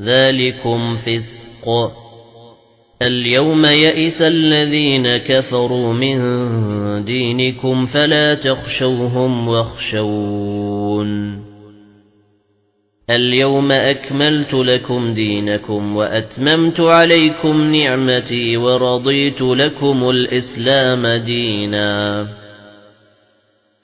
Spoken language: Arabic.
ذَلِكُمْ فِسْقٌ الْيَوْمَ يَئِسَ الَّذِينَ كَفَرُوا مِنْ دِينِكُمْ فَلَا تَخْشَوْهُمْ وَاخْشَوْنِ الْيَوْمَ أَكْمَلْتُ لَكُمْ دِينَكُمْ وَأَتْمَمْتُ عَلَيْكُمْ نِعْمَتِي وَرَضِيتُ لَكُمُ الْإِسْلَامَ دِينًا